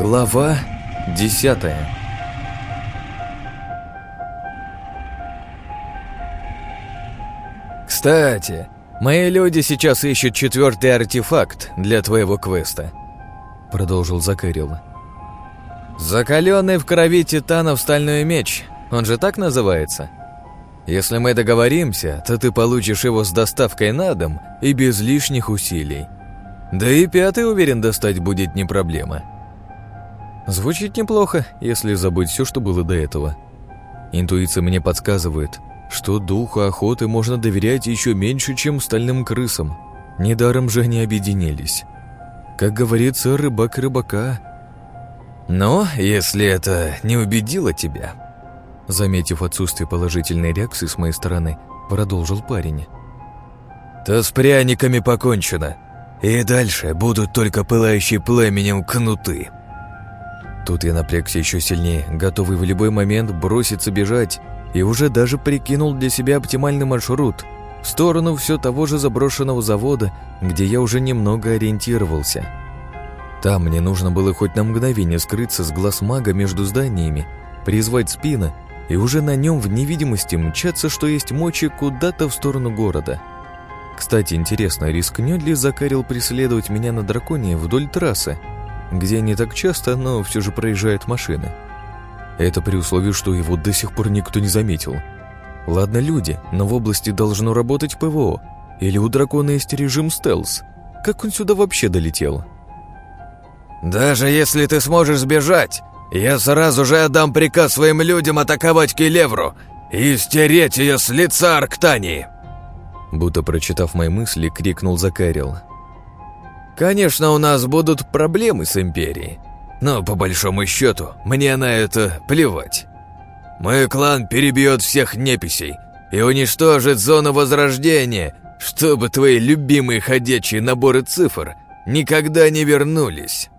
Глава десятая «Кстати, мои люди сейчас ищут четвертый артефакт для твоего квеста», — продолжил Закарил. «Закаленный в крови титанов стальной меч, он же так называется?» Если мы договоримся, то ты получишь его с доставкой на дом и без лишних усилий. Да и пятый, уверен, достать будет не проблема. Звучит неплохо, если забыть все, что было до этого. Интуиция мне подсказывает, что духу охоты можно доверять еще меньше, чем стальным крысам. Недаром же они объединились. Как говорится, рыбак рыбака. Но если это не убедило тебя, Заметив отсутствие положительной реакции с моей стороны, продолжил парень. «То с пряниками покончено, и дальше будут только пылающие пламенем кнуты». Тут я напрягся еще сильнее, готовый в любой момент броситься бежать, и уже даже прикинул для себя оптимальный маршрут в сторону все того же заброшенного завода, где я уже немного ориентировался. Там мне нужно было хоть на мгновение скрыться с глаз мага между зданиями, призвать спина и уже на нем в невидимости мчаться, что есть мочи, куда-то в сторону города. Кстати, интересно, рискнет ли Закарил преследовать меня на драконе вдоль трассы, где не так часто, но все же проезжают машины? Это при условии, что его до сих пор никто не заметил. Ладно, люди, но в области должно работать ПВО, или у дракона есть режим стелс. Как он сюда вообще долетел? «Даже если ты сможешь сбежать, я сразу же отдам приказ своим людям атаковать Келевру и стереть ее с лица Арктании!» Будто прочитав мои мысли, крикнул Закарил. «Конечно, у нас будут проблемы с Империей, но по большому счету мне на это плевать. Мой клан перебьет всех неписей и уничтожит зону Возрождения, чтобы твои любимые ходячие наборы цифр никогда не вернулись».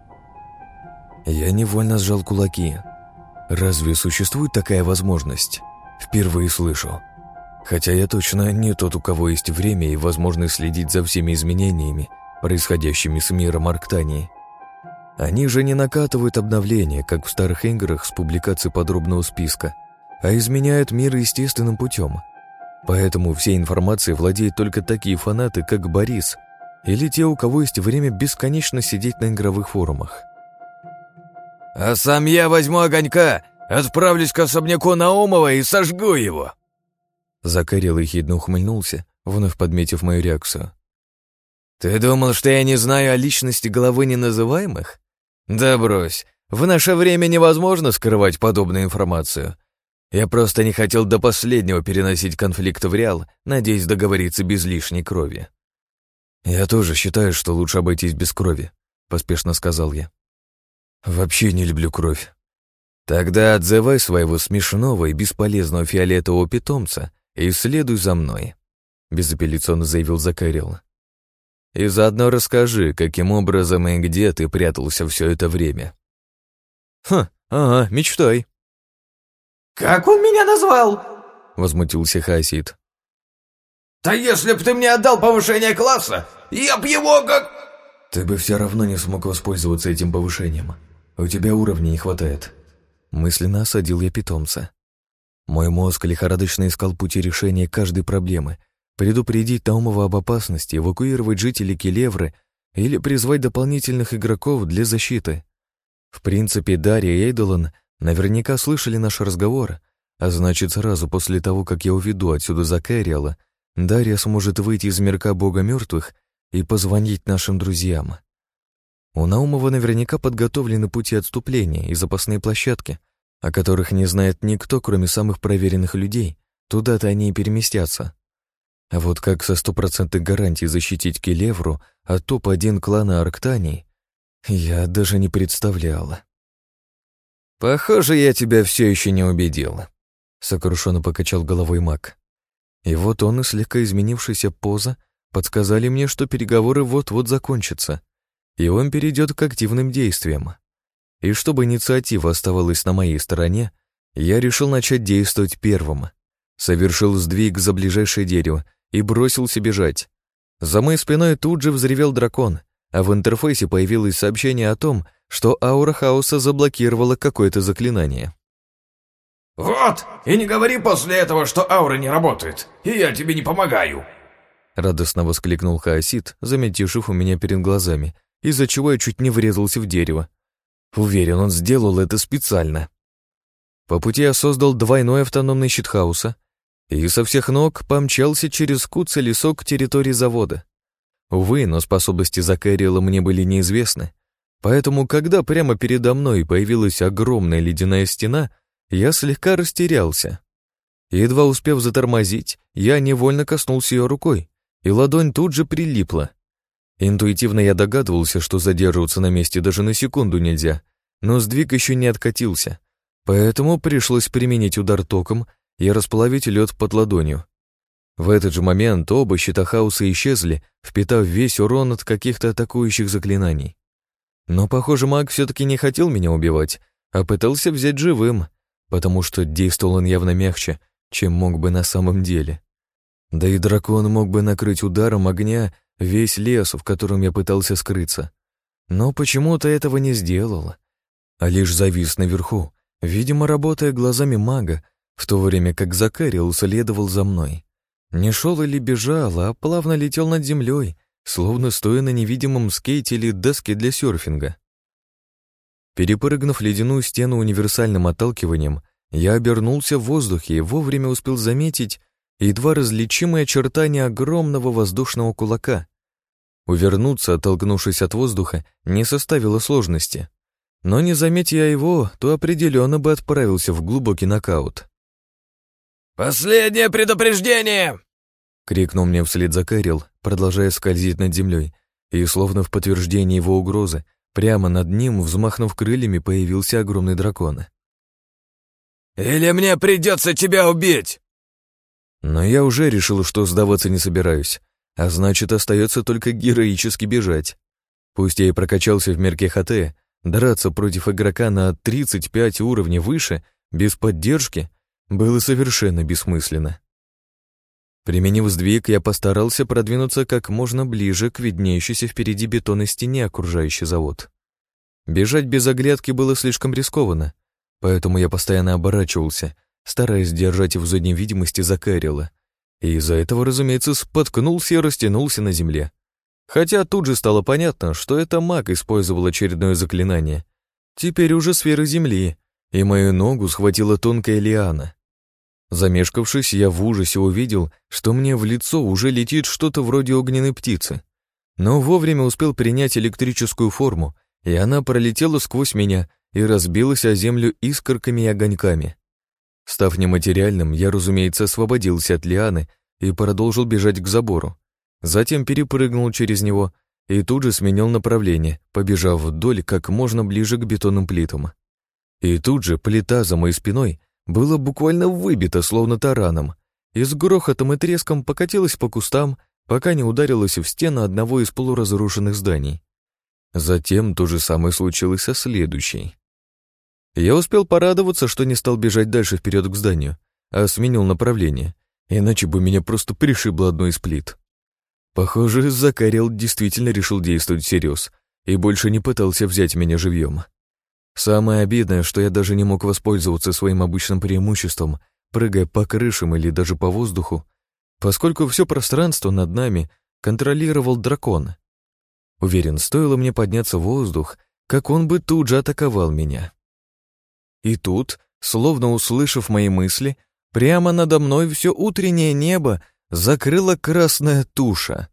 Я невольно сжал кулаки. Разве существует такая возможность? Впервые слышу. Хотя я точно не тот, у кого есть время и возможность следить за всеми изменениями, происходящими с миром Арктании. Они же не накатывают обновления, как в старых играх с публикацией подробного списка, а изменяют мир естественным путем. Поэтому всей информацией владеют только такие фанаты, как Борис, или те, у кого есть время бесконечно сидеть на игровых форумах. А сам я возьму огонька, отправлюсь к особняку Наумова и сожгу его!» Закарил ехидно ухмыльнулся, вновь подметив мою реакцию. «Ты думал, что я не знаю о личности головы неназываемых? Да брось, в наше время невозможно скрывать подобную информацию. Я просто не хотел до последнего переносить конфликт в Реал, надеясь договориться без лишней крови». «Я тоже считаю, что лучше обойтись без крови», — поспешно сказал я. Вообще не люблю кровь. Тогда отзывай своего смешного и бесполезного фиолетового питомца и следуй за мной, безапелляционно заявил Закарил. И заодно расскажи, каким образом и где ты прятался все это время. Ха, ага, мечтай. Как он меня назвал? Возмутился Хасид. Да если б ты мне отдал повышение класса, я б его как... Ты бы все равно не смог воспользоваться этим повышением. «У тебя уровней не хватает». Мысленно осадил я питомца. Мой мозг лихорадочно искал пути решения каждой проблемы, предупредить Таумова об опасности, эвакуировать жителей Келевры или призвать дополнительных игроков для защиты. В принципе, Дарья и Эйдолан наверняка слышали наш разговор, а значит, сразу после того, как я уведу отсюда Закэриала, Дарья сможет выйти из мирка бога мертвых и позвонить нашим друзьям. У Наумова наверняка подготовлены пути отступления и запасные площадки, о которых не знает никто, кроме самых проверенных людей. Туда-то они и переместятся. А вот как со стопроцентной гарантией защитить Келевру от топ-1 клана Арктании, я даже не представляла. «Похоже, я тебя все еще не убедил», — сокрушенно покачал головой маг. И вот он и слегка изменившаяся поза подсказали мне, что переговоры вот-вот закончатся и он перейдет к активным действиям. И чтобы инициатива оставалась на моей стороне, я решил начать действовать первым. Совершил сдвиг за ближайшее дерево и бросился бежать. За моей спиной тут же взревел дракон, а в интерфейсе появилось сообщение о том, что аура хаоса заблокировала какое-то заклинание. «Вот, и не говори после этого, что аура не работает, и я тебе не помогаю!» Радостно воскликнул Хаосид, заметившив у меня перед глазами, из-за чего я чуть не врезался в дерево. Уверен, он сделал это специально. По пути я создал двойной автономный щит хаоса и со всех ног помчался через куца лесок к территории завода. Увы, но способности Закариэла мне были неизвестны, поэтому, когда прямо передо мной появилась огромная ледяная стена, я слегка растерялся. Едва успев затормозить, я невольно коснулся ее рукой, и ладонь тут же прилипла. Интуитивно я догадывался, что задерживаться на месте даже на секунду нельзя, но сдвиг еще не откатился, поэтому пришлось применить удар током и расплавить лед под ладонью. В этот же момент оба щита хаоса исчезли, впитав весь урон от каких-то атакующих заклинаний. Но, похоже, маг все-таки не хотел меня убивать, а пытался взять живым, потому что действовал он явно мягче, чем мог бы на самом деле. Да и дракон мог бы накрыть ударом огня весь лес, в котором я пытался скрыться. Но почему-то этого не сделал, а лишь завис наверху, видимо, работая глазами мага, в то время как Закарил следовал за мной. Не шел или бежал, а плавно летел над землей, словно стоя на невидимом скейте или доске для серфинга. Перепрыгнув ледяную стену универсальным отталкиванием, я обернулся в воздухе и вовремя успел заметить, едва различимые очертания огромного воздушного кулака. Увернуться, оттолкнувшись от воздуха, не составило сложности. Но не заметь я его, то определенно бы отправился в глубокий нокаут. «Последнее предупреждение!» — крикнул мне вслед за Кэрил, продолжая скользить над землей, и, словно в подтверждение его угрозы, прямо над ним, взмахнув крыльями, появился огромный дракон. «Или мне придется тебя убить!» Но я уже решил, что сдаваться не собираюсь, а значит, остается только героически бежать. Пусть я и прокачался в мерке ХТ, драться против игрока на 35 уровней выше, без поддержки, было совершенно бессмысленно. Применив сдвиг, я постарался продвинуться как можно ближе к виднеющейся впереди бетонной стене, окружающей завод. Бежать без оглядки было слишком рискованно, поэтому я постоянно оборачивался, стараясь держать в задней видимости Закарила, и из-за этого, разумеется, споткнулся и растянулся на земле. Хотя тут же стало понятно, что это маг использовал очередное заклинание. Теперь уже сфера земли, и мою ногу схватила тонкая лиана. Замешкавшись, я в ужасе увидел, что мне в лицо уже летит что-то вроде огненной птицы. Но вовремя успел принять электрическую форму, и она пролетела сквозь меня и разбилась о землю искорками и огоньками. Став нематериальным, я, разумеется, освободился от лианы и продолжил бежать к забору. Затем перепрыгнул через него и тут же сменил направление, побежав вдоль как можно ближе к бетонным плитам. И тут же плита за моей спиной была буквально выбита, словно тараном, и с грохотом и треском покатилась по кустам, пока не ударилась в стену одного из полуразрушенных зданий. Затем то же самое случилось со следующей. Я успел порадоваться, что не стал бежать дальше вперед к зданию, а сменил направление, иначе бы меня просто пришибло одной из плит. Похоже, Закарел действительно решил действовать всерьез и больше не пытался взять меня живьем. Самое обидное, что я даже не мог воспользоваться своим обычным преимуществом, прыгая по крышам или даже по воздуху, поскольку все пространство над нами контролировал дракон. Уверен, стоило мне подняться в воздух, как он бы тут же атаковал меня. И тут, словно услышав мои мысли, прямо надо мной все утреннее небо закрыла красная туша.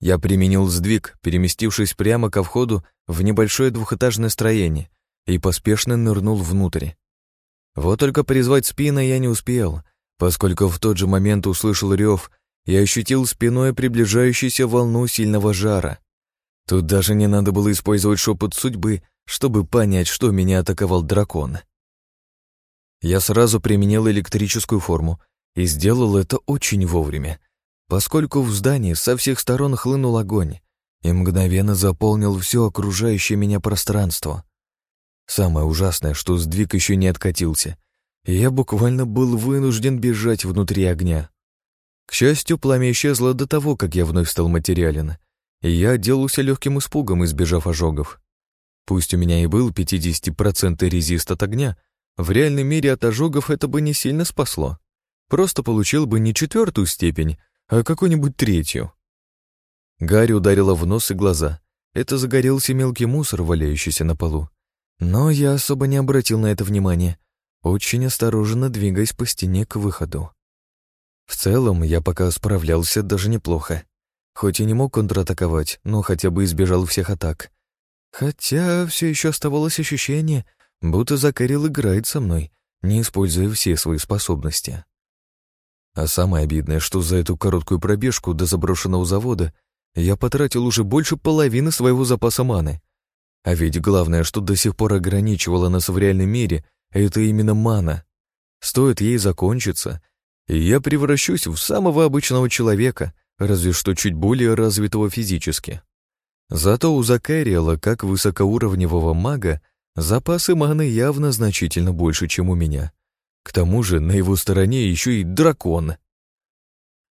Я применил сдвиг, переместившись прямо ко входу в небольшое двухэтажное строение и поспешно нырнул внутрь. Вот только призвать спина я не успел, поскольку в тот же момент услышал рев и ощутил спиной приближающуюся волну сильного жара. Тут даже не надо было использовать шепот судьбы, чтобы понять, что меня атаковал дракон. Я сразу применил электрическую форму и сделал это очень вовремя, поскольку в здании со всех сторон хлынул огонь и мгновенно заполнил все окружающее меня пространство. Самое ужасное, что сдвиг еще не откатился, и я буквально был вынужден бежать внутри огня. К счастью, пламя исчезло до того, как я вновь стал материален, и я отделался легким испугом, избежав ожогов. Пусть у меня и был 50% резист от огня, в реальном мире от ожогов это бы не сильно спасло. Просто получил бы не четвертую степень, а какую-нибудь третью. Гарри ударила в нос и глаза. Это загорелся мелкий мусор, валяющийся на полу. Но я особо не обратил на это внимания, очень осторожно двигаясь по стене к выходу. В целом, я пока справлялся даже неплохо. Хоть и не мог контратаковать, но хотя бы избежал всех атак. Хотя все еще оставалось ощущение, будто Закарил играет со мной, не используя все свои способности. А самое обидное, что за эту короткую пробежку до заброшенного завода я потратил уже больше половины своего запаса маны. А ведь главное, что до сих пор ограничивало нас в реальном мире, это именно мана. Стоит ей закончиться, и я превращусь в самого обычного человека, разве что чуть более развитого физически. Зато у Закариэла, как высокоуровневого мага, запасы маны явно значительно больше, чем у меня. К тому же на его стороне еще и дракон.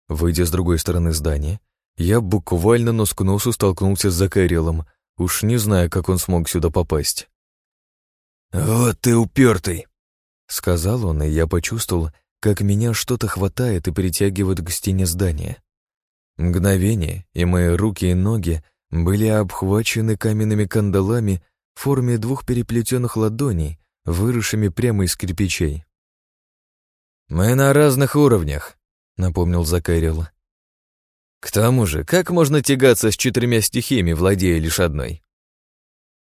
Выйдя с другой стороны здания, я буквально нос к носу столкнулся с Закарелом, уж не зная, как он смог сюда попасть. «Вот ты упертый!» — сказал он, и я почувствовал, как меня что-то хватает и притягивает к стене здания. Мгновение, и мои руки и ноги были обхвачены каменными кандалами в форме двух переплетенных ладоней, выросшими прямо из кирпичей. «Мы на разных уровнях», — напомнил Закарил. «К тому же, как можно тягаться с четырьмя стихиями, владея лишь одной?»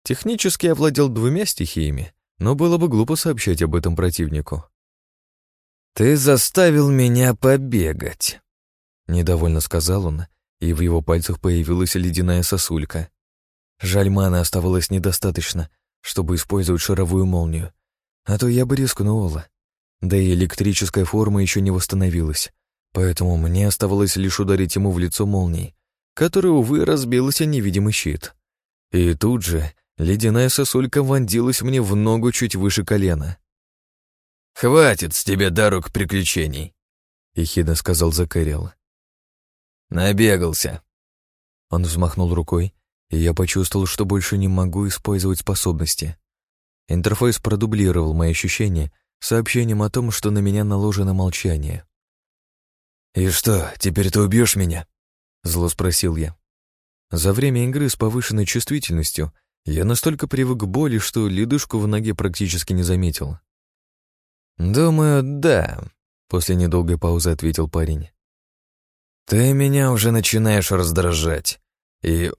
Технически я владел двумя стихиями, но было бы глупо сообщать об этом противнику. «Ты заставил меня побегать», — недовольно сказал он, и в его пальцах появилась ледяная сосулька. Жаль, маны оставалось недостаточно, чтобы использовать шаровую молнию, а то я бы рискнула. Да и электрическая форма еще не восстановилась, поэтому мне оставалось лишь ударить ему в лицо молнией, которая, увы, разбилась о невидимый щит. И тут же ледяная сосулька вонзилась мне в ногу чуть выше колена. «Хватит с тебя дорог приключений», — ехидно сказал Закарел. «Набегался». Он взмахнул рукой, и я почувствовал, что больше не могу использовать способности. Интерфейс продублировал мои ощущения сообщением о том, что на меня наложено молчание. «И что, теперь ты убьешь меня?» — зло спросил я. За время игры с повышенной чувствительностью я настолько привык к боли, что ледышку в ноге практически не заметил. «Думаю, да», — после недолгой паузы ответил парень. «Ты меня уже начинаешь раздражать. И...»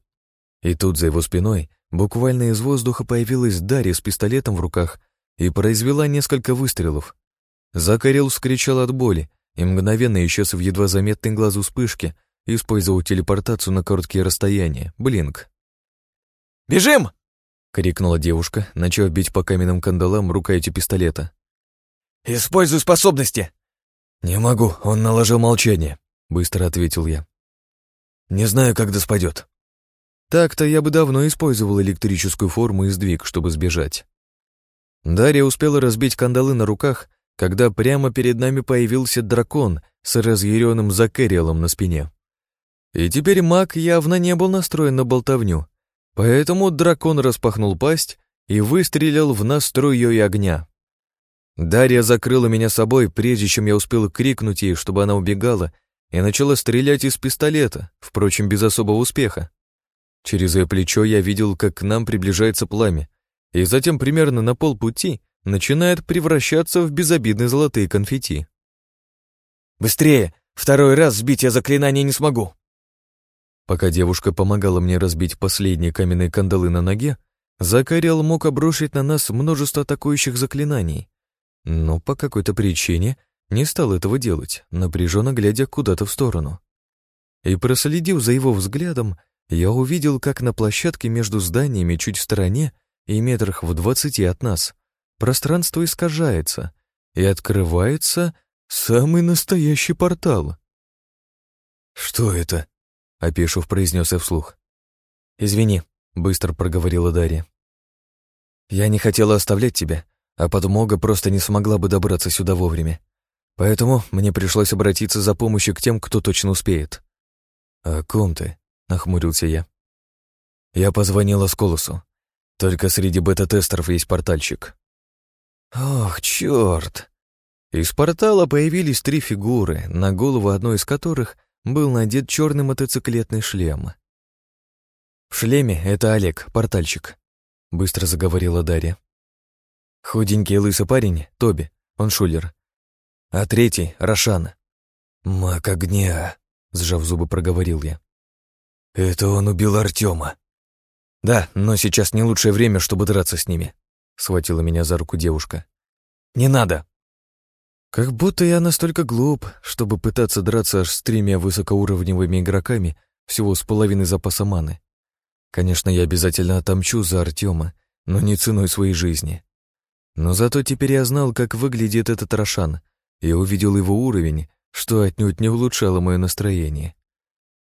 И тут за его спиной буквально из воздуха появилась Дарья с пистолетом в руках и произвела несколько выстрелов. Закарел вскричал от боли и мгновенно исчез в едва заметной глазу вспышке, использовал телепортацию на короткие расстояния, блинк. «Бежим!» — крикнула девушка, начав бить по каменным кандалам рукоятью пистолета. «Используй способности!» «Не могу, он наложил молчание», — быстро ответил я. «Не знаю, когда спадет». Так-то я бы давно использовал электрическую форму и сдвиг, чтобы сбежать. Дарья успела разбить кандалы на руках, когда прямо перед нами появился дракон с разъяренным закэриалом на спине. И теперь маг явно не был настроен на болтовню, поэтому дракон распахнул пасть и выстрелил в нас струей огня. Дарья закрыла меня собой, прежде чем я успел крикнуть ей, чтобы она убегала, и начала стрелять из пистолета, впрочем, без особого успеха. Через ее плечо я видел, как к нам приближается пламя, и затем примерно на полпути начинает превращаться в безобидные золотые конфетти. «Быстрее! Второй раз сбить я заклинание не смогу!» Пока девушка помогала мне разбить последние каменные кандалы на ноге, Закариал мог обрушить на нас множество атакующих заклинаний. Но по какой-то причине не стал этого делать, напряженно глядя куда-то в сторону. И проследив за его взглядом, я увидел, как на площадке между зданиями чуть в стороне и метрах в двадцати от нас пространство искажается, и открывается самый настоящий портал. «Что это?» — опешив, произнес я вслух. «Извини», — быстро проговорила Дарья. «Я не хотела оставлять тебя, а подмога просто не смогла бы добраться сюда вовремя. Поэтому мне пришлось обратиться за помощью к тем, кто точно успеет». «О ком ты?» — нахмурился я. Я позвонила Сколосу. Только среди бета-тестеров есть портальщик. Ох, чёрт! Из портала появились три фигуры, на голову одной из которых был надет черный мотоциклетный шлем. В шлеме это Олег, портальщик, быстро заговорила Дарья. Худенький лысый парень — Тоби, он шулер. А третий — Рошан. «Маг огня», — сжав зубы, проговорил я. «Это он убил Артема. «Да, но сейчас не лучшее время, чтобы драться с ними», — схватила меня за руку девушка. «Не надо!» Как будто я настолько глуп, чтобы пытаться драться аж с тремя высокоуровневыми игроками всего с половиной запаса маны. Конечно, я обязательно отомчу за Артема, но не ценой своей жизни. Но зато теперь я знал, как выглядит этот Рошан, и увидел его уровень, что отнюдь не улучшало мое настроение.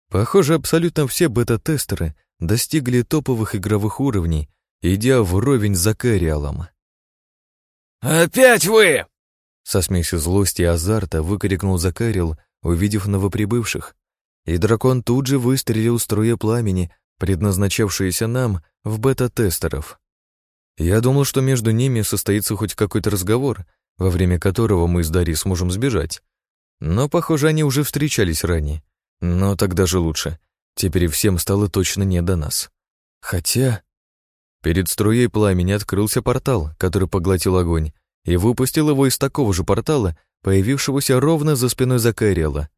Похоже, абсолютно все бета-тестеры достигли топовых игровых уровней, идя вровень за Кэриалом. «Опять вы!» Со смесью злости и азарта выкрикнул Закарил, увидев новоприбывших. И дракон тут же выстрелил струя пламени, предназначавшиеся нам в бета-тестеров. Я думал, что между ними состоится хоть какой-то разговор, во время которого мы с Дарьей сможем сбежать. Но, похоже, они уже встречались ранее. Но тогда же лучше. Теперь всем стало точно не до нас. Хотя... Перед струей пламени открылся портал, который поглотил огонь, и выпустил его из такого же портала, появившегося ровно за спиной Закариэла.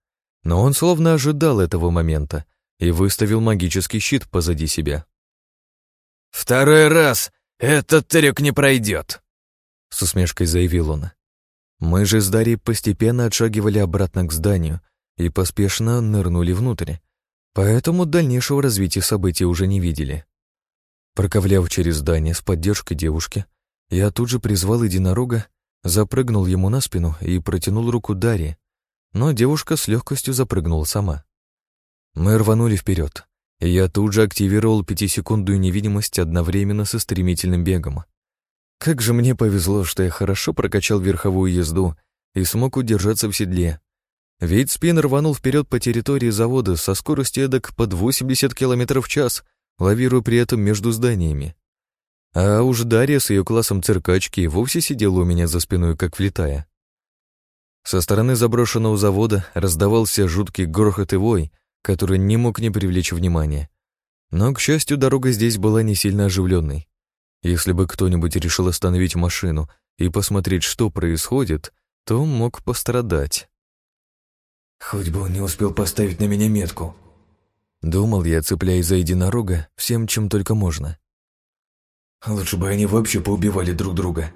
Но он словно ожидал этого момента и выставил магический щит позади себя. «Второй раз этот трюк не пройдет», — с усмешкой заявил он. Мы же с Дарьей постепенно отшагивали обратно к зданию и поспешно нырнули внутрь, поэтому дальнейшего развития событий уже не видели. Проковляв через здание с поддержкой девушки, я тут же призвал единорога, запрыгнул ему на спину и протянул руку Дарье, но девушка с легкостью запрыгнула сама. Мы рванули вперед, и я тут же активировал пятисекундную невидимость одновременно со стремительным бегом. Как же мне повезло, что я хорошо прокачал верховую езду и смог удержаться в седле, ведь спин рванул вперед по территории завода со скоростью эдак под 80 км в час, лавируя при этом между зданиями. А уж Дарья с ее классом циркачки вовсе сидела у меня за спиной, как влетая. Со стороны заброшенного завода раздавался жуткий грохот и вой, который не мог не привлечь внимания. Но, к счастью, дорога здесь была не сильно оживленной. Если бы кто-нибудь решил остановить машину и посмотреть, что происходит, то мог пострадать. Хоть бы он не успел поставить на меня метку. Думал я, цепляясь за единорога всем, чем только можно. Лучше бы они вообще поубивали друг друга.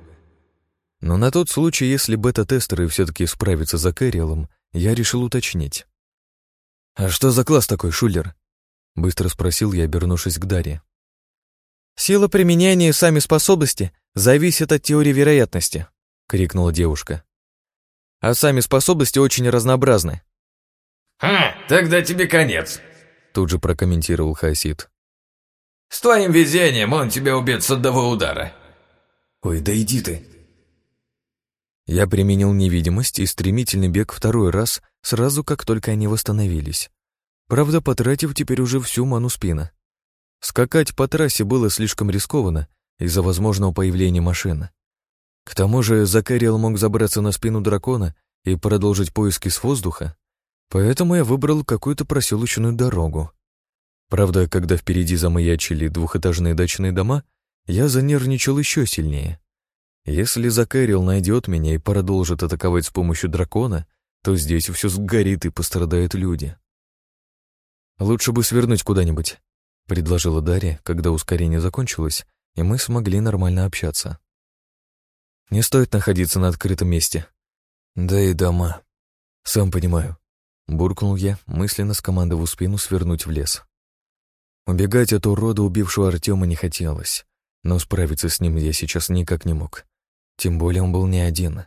Но на тот случай, если бета-тестеры все-таки справятся за Кэриэлом, я решил уточнить. «А что за класс такой, Шулер?» Быстро спросил я, обернувшись к Дарье. «Сила применения и сами способности зависят от теории вероятности», — крикнула девушка. «А сами способности очень разнообразны. «Ха, тогда тебе конец», — тут же прокомментировал Хасид. «С твоим везением он тебя убьет с одного удара». «Ой, да иди ты». Я применил невидимость и стремительный бег второй раз, сразу как только они восстановились. Правда, потратив теперь уже всю ману спина. Скакать по трассе было слишком рискованно из-за возможного появления машины. К тому же Закариэл мог забраться на спину дракона и продолжить поиски с воздуха, Поэтому я выбрал какую-то проселочную дорогу. Правда, когда впереди замаячили двухэтажные дачные дома, я занервничал еще сильнее. Если Закэрил найдет меня и продолжит атаковать с помощью дракона, то здесь все сгорит и пострадают люди. «Лучше бы свернуть куда-нибудь», — предложила Дарья, когда ускорение закончилось, и мы смогли нормально общаться. «Не стоит находиться на открытом месте». «Да и дома. Сам понимаю. Буркнул я, мысленно скомандовал спину свернуть в лес. Убегать от урода, убившего Артема, не хотелось, но справиться с ним я сейчас никак не мог. Тем более он был не один.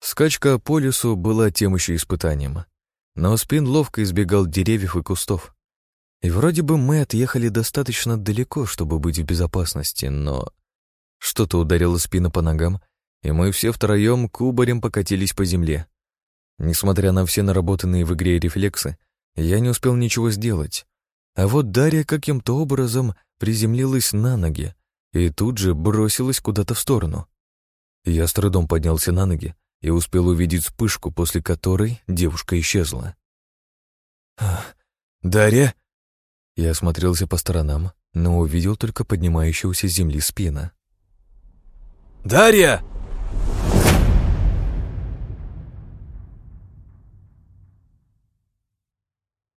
Скачка по лесу была тем еще испытанием, но спин ловко избегал деревьев и кустов. И вроде бы мы отъехали достаточно далеко, чтобы быть в безопасности, но... Что-то ударило спину по ногам, и мы все втроем кубарем покатились по земле. Несмотря на все наработанные в игре рефлексы, я не успел ничего сделать. А вот Дарья каким-то образом приземлилась на ноги и тут же бросилась куда-то в сторону. Я с трудом поднялся на ноги и успел увидеть вспышку, после которой девушка исчезла. «Дарья?» Я осмотрелся по сторонам, но увидел только поднимающуюся с земли спина. «Дарья!»